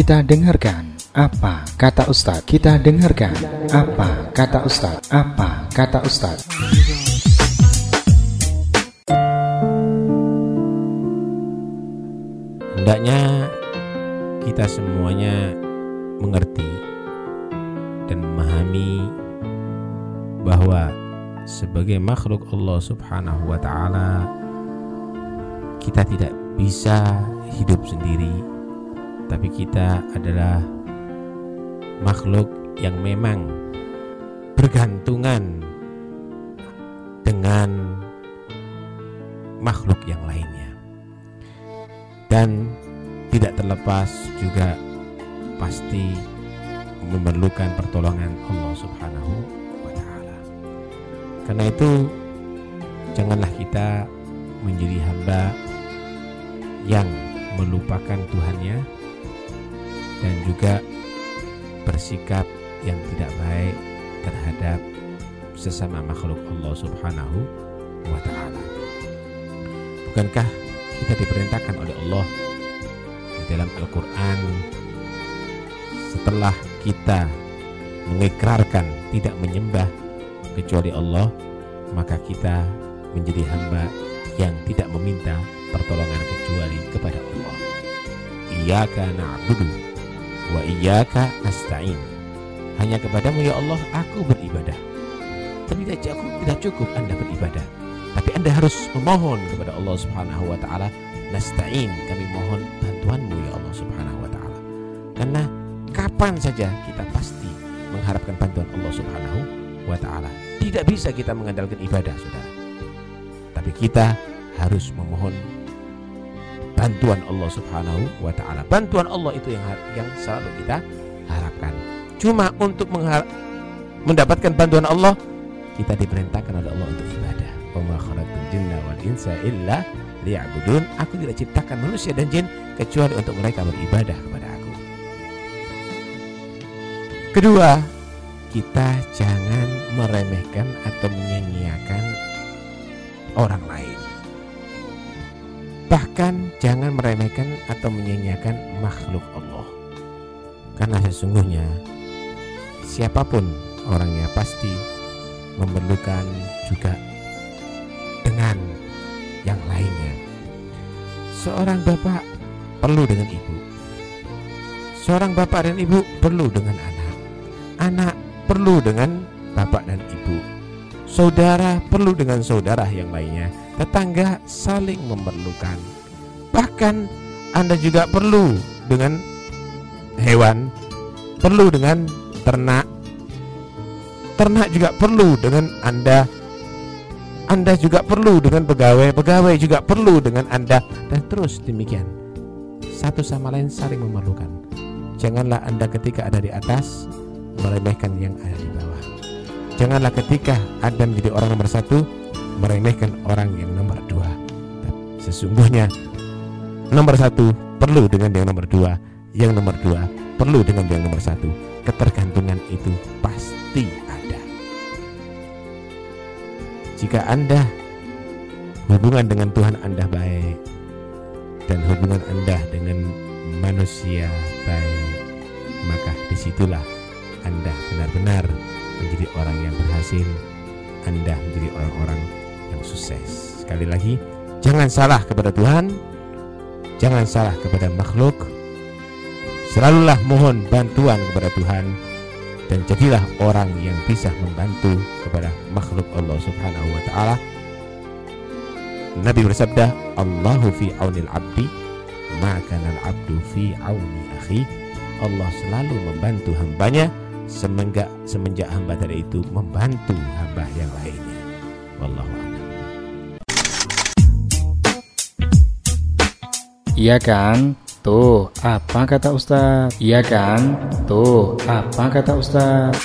Kita dengarkan apa kata Ustadz. Kita dengarkan apa kata Ustadz. Apa kata Ustadz. Hendaknya kita semuanya mengerti dan memahami bahwa sebagai makhluk Allah Subhanahu wa taala kita tidak bisa hidup sendiri tapi kita adalah makhluk yang memang bergantungan dengan makhluk yang lainnya dan tidak terlepas juga pasti memerlukan pertolongan Allah Subhanahu wa taala. Karena itu janganlah kita menjadi hamba yang melupakan Tuhannya dan juga bersikap yang tidak baik terhadap sesama makhluk Allah Subhanahu wa taala. Bukankah kita diperintahkan oleh Allah di dalam Al-Qur'an setelah kita mengikrarkan tidak menyembah kecuali Allah, maka kita menjadi hamba yang tidak meminta pertolongan. Iyyaka na'budu wa iyyaka nasta'in. Hanya kepadamu ya Allah aku beribadah. Tapi tidak cukup, tidak cukup Anda beribadah. Tapi Anda harus memohon kepada Allah Subhanahu wa taala. Nasta'in, kami mohon bantuanmu ya Allah Subhanahu wa taala. Karena kapan saja kita pasti mengharapkan bantuan Allah Subhanahu wa taala. Tidak bisa kita mengandalkan ibadah, Saudara. Tapi kita harus memohon bantuan Allah Subhanahu wa taala. Bantuan Allah itu yang yang selalu kita harapkan. Cuma untuk mendapatkan bantuan Allah kita diperintahkan oleh Allah untuk ibadah. Wa khalaqtul jinna wal insa illa liya'budun. Aku tidak ciptakan manusia dan jin kecuali untuk mereka beribadah kepada aku. Kedua, kita jangan meremehkan atau menyanyiakan orang lain. Bahkan jangan meremehkan atau menyanyiakan makhluk Allah. Karena sesungguhnya siapa pun orangnya pasti memerlukan juga dengan yang lainnya. Seorang bapak perlu dengan ibu. Seorang bapak dan ibu perlu dengan anak. Anak perlu dengan bapak dan ibu. Saudara perlu dengan saudara yang lainnya tetangga saling memerlukan. Bahkan Anda juga perlu dengan hewan, perlu dengan ternak. Ternak juga perlu dengan Anda. Anda juga perlu dengan pegawai, pegawai juga perlu dengan Anda dan terus demikian. Satu sama lain saling memerlukan. Janganlah Anda ketika ada di atas meremehkan yang ada di bawah. Janganlah ketika Anda menjadi orang nomor satu meremehkan orang yang nomor dua. Sesungguhnya nomor satu perlu dengan yang nomor dua, yang nomor dua perlu dengan yang nomor satu. Ketergantungan itu pasti ada. Jika Anda hubungan dengan Tuhan Anda baik dan hubungan Anda dengan manusia baik, maka di situlah Anda benar-benar menjadi orang yang berhasil. Anda menjadi orang-orang yang sukses. Sekali lagi, jangan salah kepada Tuhan, jangan salah kepada makhluk. Selalulah mohon bantuan kepada Tuhan dan jadilah orang yang bisa membantu kepada makhluk Allah Subhanahu wa taala. Nabi bersabda, "Allahu fi aunil abdi, maka abdu fi auni akhi." Allah selalu membantu hambanya semenjak semenjak hamba tadi itu membantu hamba yang lainnya. Wallahu a'lam. Iya kan? Tuh, apa kata Ustaz? Iya kan? Tuh, apa kata Ustaz?